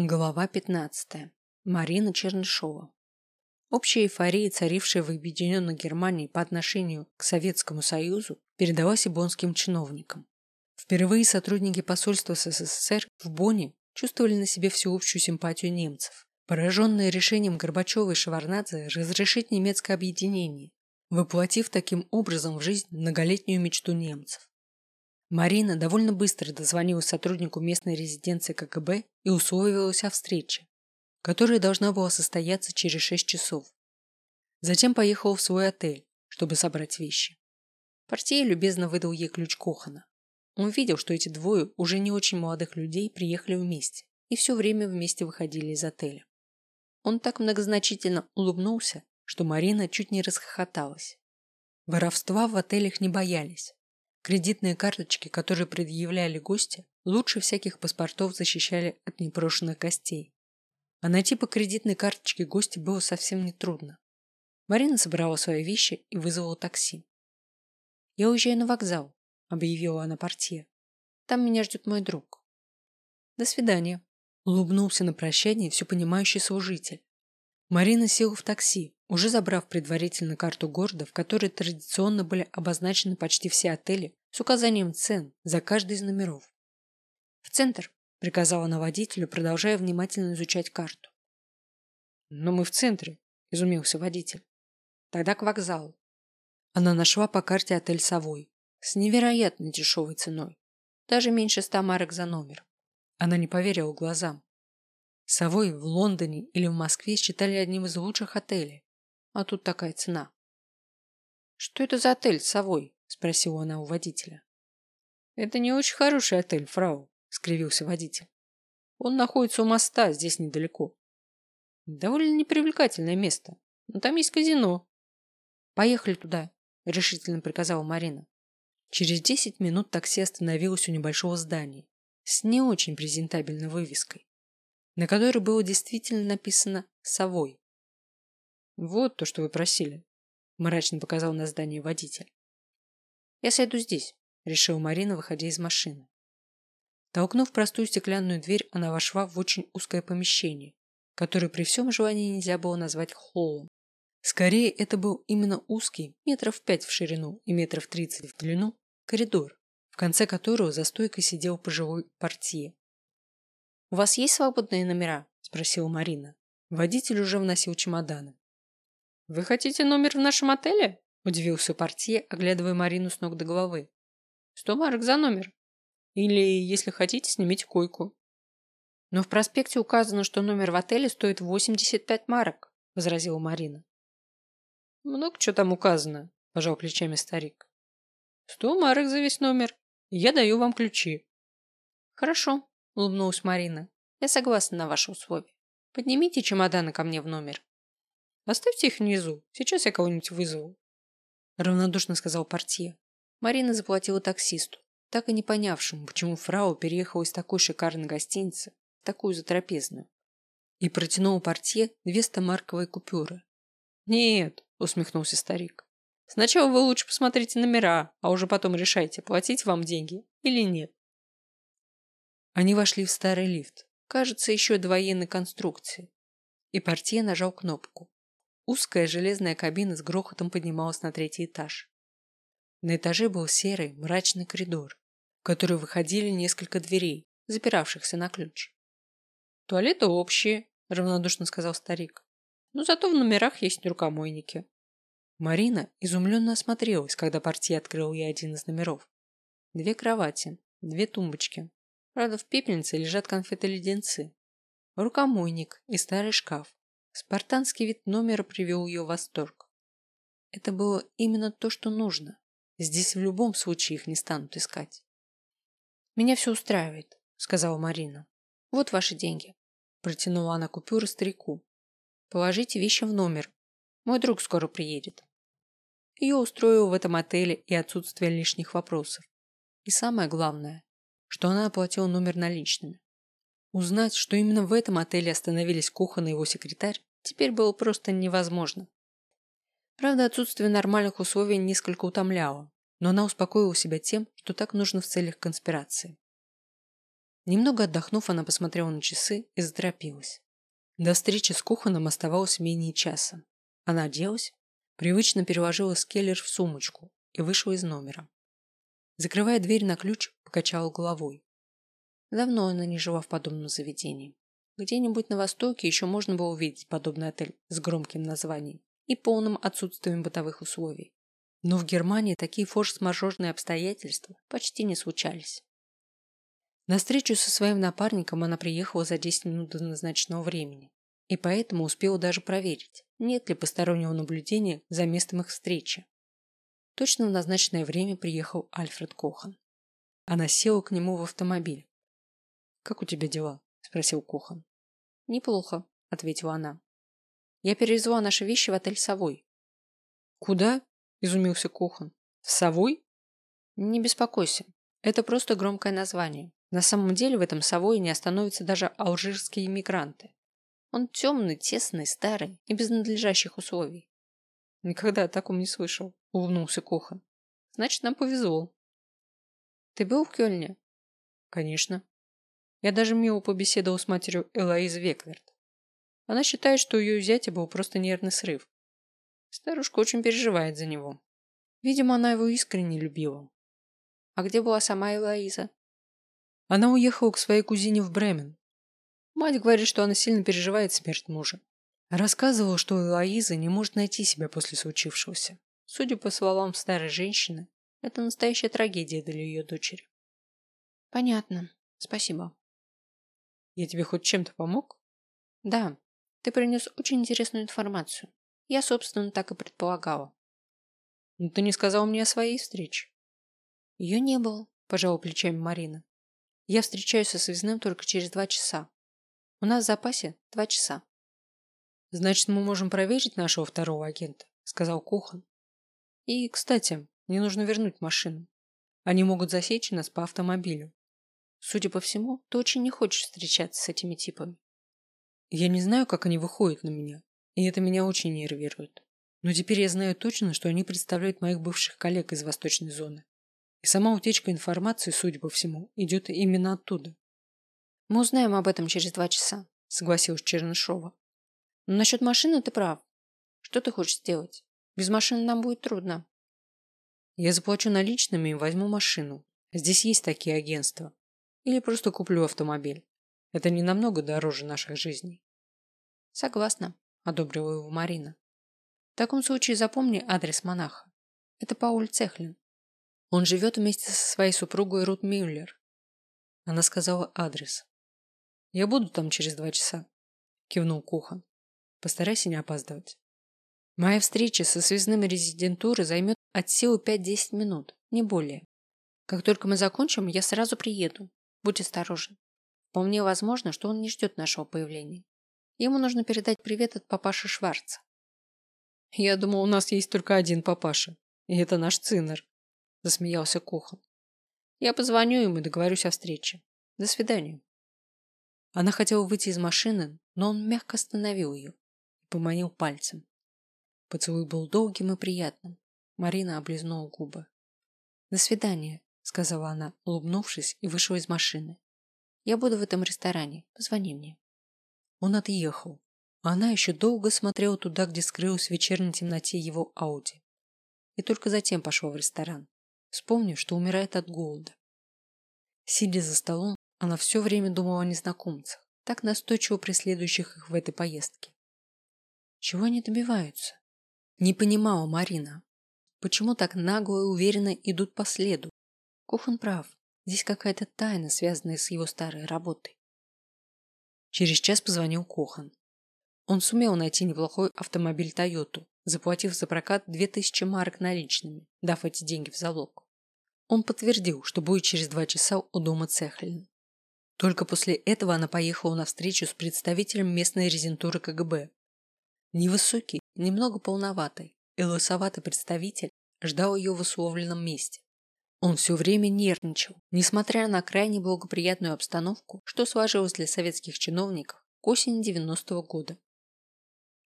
Глава 15. Марина Чернышова. Общая эйфория, царившая в Объединенной Германии по отношению к Советскому Союзу, передалась и боннским чиновникам. Впервые сотрудники посольства СССР в Бонне чувствовали на себе всеобщую симпатию немцев, пораженные решением Горбачева и Шеварнадзе разрешить немецкое объединение, воплотив таким образом в жизнь многолетнюю мечту немцев. Марина довольно быстро дозвонилась сотруднику местной резиденции КГБ и условилась о встрече, которая должна была состояться через 6 часов. Затем поехала в свой отель, чтобы собрать вещи. Портье любезно выдал ей ключ Кохана. Он видел, что эти двое уже не очень молодых людей приехали вместе и все время вместе выходили из отеля. Он так многозначительно улыбнулся, что Марина чуть не расхохоталась. Воровства в отелях не боялись, Кредитные карточки, которые предъявляли гости, лучше всяких паспортов защищали от непрошенных гостей. А найти по кредитной карточке гостя было совсем нетрудно. Марина собрала свои вещи и вызвала такси. «Я уезжаю на вокзал», — объявила она портье. «Там меня ждет мой друг». «До свидания», — улыбнулся на прощание все понимающий служитель. Марина села в такси, уже забрав предварительно карту города, в которой традиционно были обозначены почти все отели с указанием цен за каждый из номеров. «В центр», — приказала она водителю, продолжая внимательно изучать карту. «Но мы в центре», — изумился водитель. «Тогда к вокзалу». Она нашла по карте отель «Совой» с невероятно дешевой ценой, даже меньше ста марок за номер. Она не поверила глазам. Совой в Лондоне или в Москве считали одним из лучших отелей. А тут такая цена. «Что это за отель, Совой?» – спросила она у водителя. «Это не очень хороший отель, фрау», – скривился водитель. «Он находится у моста, здесь недалеко. Довольно непривлекательное место, но там есть казино». «Поехали туда», – решительно приказала Марина. Через десять минут такси остановилось у небольшого здания с не очень презентабельной вывеской на которой было действительно написано «Совой». «Вот то, что вы просили», – мрачно показал на здание водитель. «Я сойду здесь», – решила Марина, выходя из машины. Толкнув простую стеклянную дверь, она вошла в очень узкое помещение, которое при всем желании нельзя было назвать холлом. Скорее, это был именно узкий, метров пять в ширину и метров тридцать в длину, коридор, в конце которого за стойкой сидел пожилой портье «У вас есть свободные номера?» – спросила Марина. Водитель уже вносил чемоданы. «Вы хотите номер в нашем отеле?» – удивился портье, оглядывая Марину с ног до головы. «Сто марок за номер. Или, если хотите, снимите койку». «Но в проспекте указано, что номер в отеле стоит 85 марок», – возразила Марина. «Много что там указано», – пожал плечами старик. «Сто марок за весь номер. Я даю вам ключи». «Хорошо», улыбнулась Марина. Я согласна на ваши условия. Поднимите чемоданы ко мне в номер. Оставьте их внизу. Сейчас я кого-нибудь вызову. Равнодушно сказал портье. Марина заплатила таксисту, так и не понявшему, почему фрау переехала из такой шикарной гостиницы в такую затрапезную. И протянула портье две стомарковые купюры. «Нет», — усмехнулся старик. «Сначала вы лучше посмотрите номера, а уже потом решайте, платить вам деньги или нет». Они вошли в старый лифт, кажется, еще до военной конструкции. И портье нажал кнопку. Узкая железная кабина с грохотом поднималась на третий этаж. На этаже был серый, мрачный коридор, в который выходили несколько дверей, запиравшихся на ключ. «Туалеты общие», – равнодушно сказал старик. «Но зато в номерах есть рукомойники». Марина изумленно осмотрелась, когда портье открыл ей один из номеров. Две кровати, две тумбочки, Правда, в пепельнице лежат конфеты-леденцы. Рукомойник и старый шкаф. Спартанский вид номера привел ее в восторг. Это было именно то, что нужно. Здесь в любом случае их не станут искать. «Меня все устраивает», — сказала Марина. «Вот ваши деньги». Протянула она купюры старику. «Положите вещи в номер. Мой друг скоро приедет». Ее устроило в этом отеле и отсутствие лишних вопросов. И самое главное, что она оплатила номер наличными. Узнать, что именно в этом отеле остановились Кухан и его секретарь, теперь было просто невозможно. Правда, отсутствие нормальных условий несколько утомляло, но она успокоила себя тем, что так нужно в целях конспирации. Немного отдохнув, она посмотрела на часы и заторопилась. До встречи с Куханом оставалось менее часа. Она оделась, привычно переложила скеллер в сумочку и вышла из номера. Закрывая дверь на ключ, покачала головой. Давно она не жила в подобном заведении. Где-нибудь на востоке еще можно было увидеть подобный отель с громким названием и полным отсутствием бытовых условий. Но в Германии такие форс-мажорные обстоятельства почти не случались. На встречу со своим напарником она приехала за 10 минут до назначенного времени, и поэтому успела даже проверить, нет ли постороннего наблюдения за местом их встречи. Точно в назначенное время приехал Альфред Кохан. Она села к нему в автомобиль. «Как у тебя дела?» – спросил Кохан. «Неплохо», – ответила она. «Я перевезла наши вещи в отель «Совой». «Куда?» – изумился Кохан. «В Совой?» «Не беспокойся. Это просто громкое название. На самом деле в этом совое не остановятся даже алжирские иммигранты. Он темный, тесный, старый и без надлежащих условий. Никогда о таком не слышал, улыбнулся Кохан. Значит, нам повезло. Ты был в Кёльне? Конечно. Я даже мило побеседовал с матерью Элоизы Векверт. Она считает, что у ее зятя был просто нервный срыв. Старушка очень переживает за него. Видимо, она его искренне любила. А где была сама Элоиза? Она уехала к своей кузине в Бремен. Мать говорит, что она сильно переживает смерть мужа. Рассказывала, что Элоиза не может найти себя после случившегося. Судя по словам старой женщины, это настоящая трагедия для ее дочери. Понятно. Спасибо. Я тебе хоть чем-то помог? Да. Ты принес очень интересную информацию. Я, собственно, так и предполагала. Но ты не сказал мне о своей встрече. Ее не было, пожала плечами Марина. Я встречаюсь со связным только через два часа. У нас в запасе два часа. Значит, мы можем проверить нашего второго агента, сказал Кухан. И, кстати, мне нужно вернуть машину. Они могут засечь нас по автомобилю. Судя по всему, ты очень не хочешь встречаться с этими типами. Я не знаю, как они выходят на меня, и это меня очень нервирует. Но теперь я знаю точно, что они представляют моих бывших коллег из восточной зоны. И сама утечка информации, судя по всему, идет именно оттуда. Мы узнаем об этом через два часа, согласилась Чернышова. Но насчет машины ты прав. Что ты хочешь сделать? Без машины нам будет трудно. Я заплачу наличными и возьму машину. Здесь есть такие агентства. Или просто куплю автомобиль. Это не намного дороже наших жизней. Согласна, одобрила его Марина. В таком случае запомни адрес монаха. Это Пауль Цехлин. Он живет вместе со своей супругой Рут Мюллер. Она сказала адрес. Я буду там через два часа, кивнул Кухан. Постарайся не опаздывать. Моя встреча со связным резидентуры займет от силы 5-10 минут, не более. Как только мы закончим, я сразу приеду. Будь осторожен. Вполне возможно, что он не ждет нашего появления. Ему нужно передать привет от папаши Шварца. Я думал, у нас есть только один папаша, и это наш цинер засмеялся Кохан. Я позвоню ему и договорюсь о встрече. До свидания. Она хотела выйти из машины, но он мягко остановил ее и поманил пальцем. Поцелуй был долгим и приятным. Марина облизнула губы. До свидания, сказала она, улыбнувшись и вышла из машины. Я буду в этом ресторане. Позвони мне. Он отъехал. А она еще долго смотрела туда, где скрылась в вечерней темноте его Ауди. И только затем пошла в ресторан вспомнив, что умирает от голода. Сидя за столом, она все время думала о незнакомцах, так настойчиво преследующих их в этой поездке. Чего они добиваются? Не понимала Марина. Почему так нагло и уверенно идут по следу? Кохан прав. Здесь какая-то тайна, связанная с его старой работой. Через час позвонил Кохан. Он сумел найти неплохой автомобиль Тойоту, заплатив за прокат 2000 марок наличными, дав эти деньги в залог. Он подтвердил, что будет через два часа у дома Цехлин. Только после этого она поехала на встречу с представителем местной резентуры КГБ. Невысокий, немного полноватый и лысоватый представитель ждал ее в условленном месте. Он все время нервничал, несмотря на крайне благоприятную обстановку, что сложилось для советских чиновников к осени 90-го года.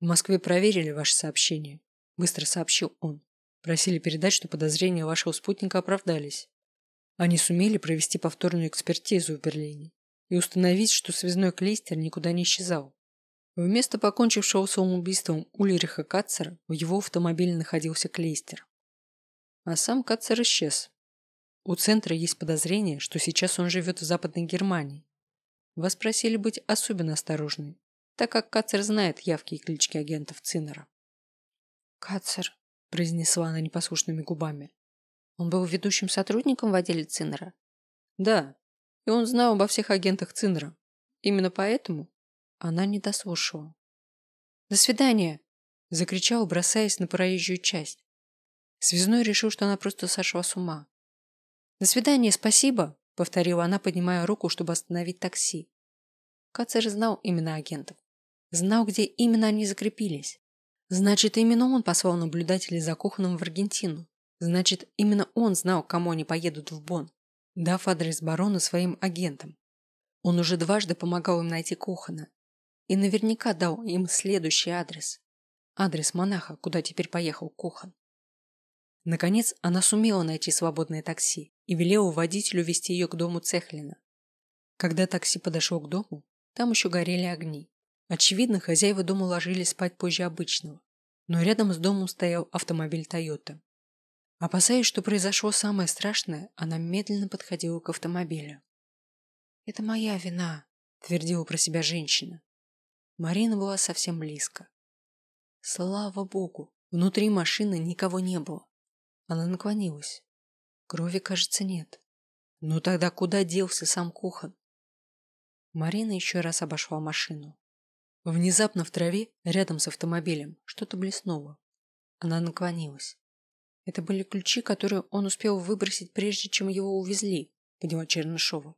В Москве проверили ваше сообщение, быстро сообщил он. Просили передать, что подозрения вашего спутника оправдались. Они сумели провести повторную экспертизу в Берлине и установить, что связной клейстер никуда не исчезал. Вместо покончившего самоубийством Ульриха Кацера в его автомобиле находился клейстер. А сам Кацер исчез. У центра есть подозрение, что сейчас он живет в Западной Германии. Вас просили быть особенно осторожны, так как Кацер знает явки и клички агентов Циннера. «Кацер», – произнесла она непослушными губами. «Он был ведущим сотрудником в отделе Циннера?» «Да, и он знал обо всех агентах Циннера. Именно поэтому она не дослушала. «До свидания!» – закричал, бросаясь на проезжую часть. Связной решил, что она просто сошла с ума. «До свидания, спасибо!» – повторила она, поднимая руку, чтобы остановить такси. Кацер знал имена агентов. Знал, где именно они закрепились. Значит, именно он послал наблюдателей за Куханом в Аргентину. Значит, именно он знал, кому они поедут в Бон, дав адрес барона своим агентам. Он уже дважды помогал им найти Кухана, и наверняка дал им следующий адрес. Адрес монаха, куда теперь поехал Кухан. Наконец, она сумела найти свободное такси и велела водителю вести ее к дому Цехлина. Когда такси подошло к дому, там еще горели огни. Очевидно, хозяева дома ложились спать позже обычного, но рядом с домом стоял автомобиль Тойота. Опасаясь, что произошло самое страшное, она медленно подходила к автомобилю. «Это моя вина», – твердила про себя женщина. Марина была совсем близко. Слава богу, внутри машины никого не было. Она наклонилась. Крови, кажется, нет. Но тогда куда делся сам Кухан? Марина еще раз обошла машину. Внезапно в траве, рядом с автомобилем, что-то блеснуло. Она наклонилась. Это были ключи, которые он успел выбросить, прежде чем его увезли, поняла Чернышова.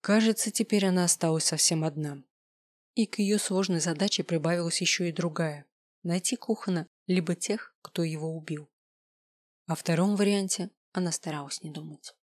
Кажется, теперь она осталась совсем одна. И к ее сложной задаче прибавилась еще и другая – найти Кухана, либо тех, кто его убил. О втором варианте она старалась не думать.